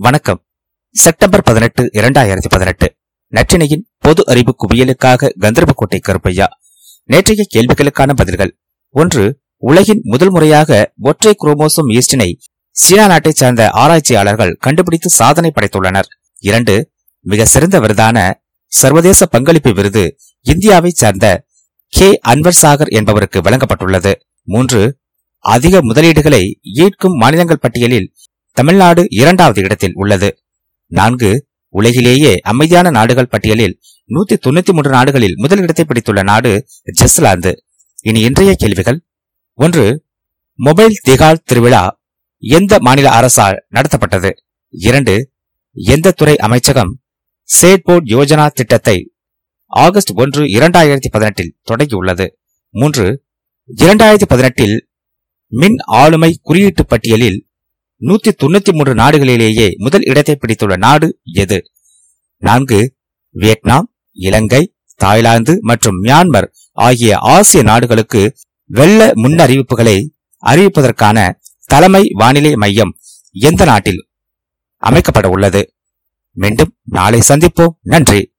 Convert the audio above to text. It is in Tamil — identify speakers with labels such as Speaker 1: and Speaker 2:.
Speaker 1: வணக்கம். செப்டம்பர் பதினெட்டு இரண்டாயிரத்தி பதினெட்டு. நற்றினையின் பொது அறிவு குவியலுக்காக கந்தர்போட்டை கருப்பையா. நேற்றைய கேள்விகளுக்கான பதில்கள். ஒன்று உலகின் முதல் முறையாக ஒற்றை குரோமோசோம் ஈஸ்டினை சீனா நாட்டைச் சேர்ந்த ஆராய்ச்சியாளர்கள் கண்டுபிடித்து சாதனை படைத்துள்ளனர். இரண்டு மிக சிறந்த விருதான சர்வதேச பங்களிப்பு விருது இந்தியாவைச் சேர்ந்த கே. அன்வர் சாகர் என்பவருக்கு வழங்கப்பட்டுள்ளது. மூன்று அதிக முதலீடுகளை ஈர்க்கும் மாநிலங்கள் பட்டியலில் தமிழ்நாடு இரண்டாவது இடத்தில் உள்ளது. நான்கு உலகிலேயே அமைதியான நாடுகள் பட்டியலில் நூத்தி தொண்ணூத்தி மூன்று நாடுகளில் முதல் இடத்தை பிடித்துள்ள நாடு ஜெஸ்லாந்து. இனி இன்றைய கேள்விகள். ஒன்று மொபைல் திகால் திருவிழா எந்த மாநில அரசால் நடத்தப்பட்டது? இரண்டு எந்த துறை அமைச்சகம் ஸ்டேட் போர்ட் யோஜனா திட்டத்தை ஆகஸ்ட் ஒன்று இரண்டாயிரத்தி பதினெட்டில் தொடங்கியுள்ளது? மூன்று இரண்டாயிரத்தி பதினெட்டில் மின் ஆளுமை குறியீட்டு பட்டியலில் நூத்தி தொண்ணூத்தி மூன்று நாடுகளிலேயே முதல் இடத்தை பிடித்துள்ள நாடு எது? நான்கு வியட்நாம் இலங்கை தாய்லாந்து மற்றும் மியான்மர் ஆகிய ஆசிய நாடுகளுக்கு வெள்ள முன்னறிவிப்புகளை அறிவிப்பதற்கான தலைமை வானிலை மையம் எந்த நாட்டில் அமைக்கப்பட உள்ளது? மீண்டும் நாளை சந்திப்போம். நன்றி.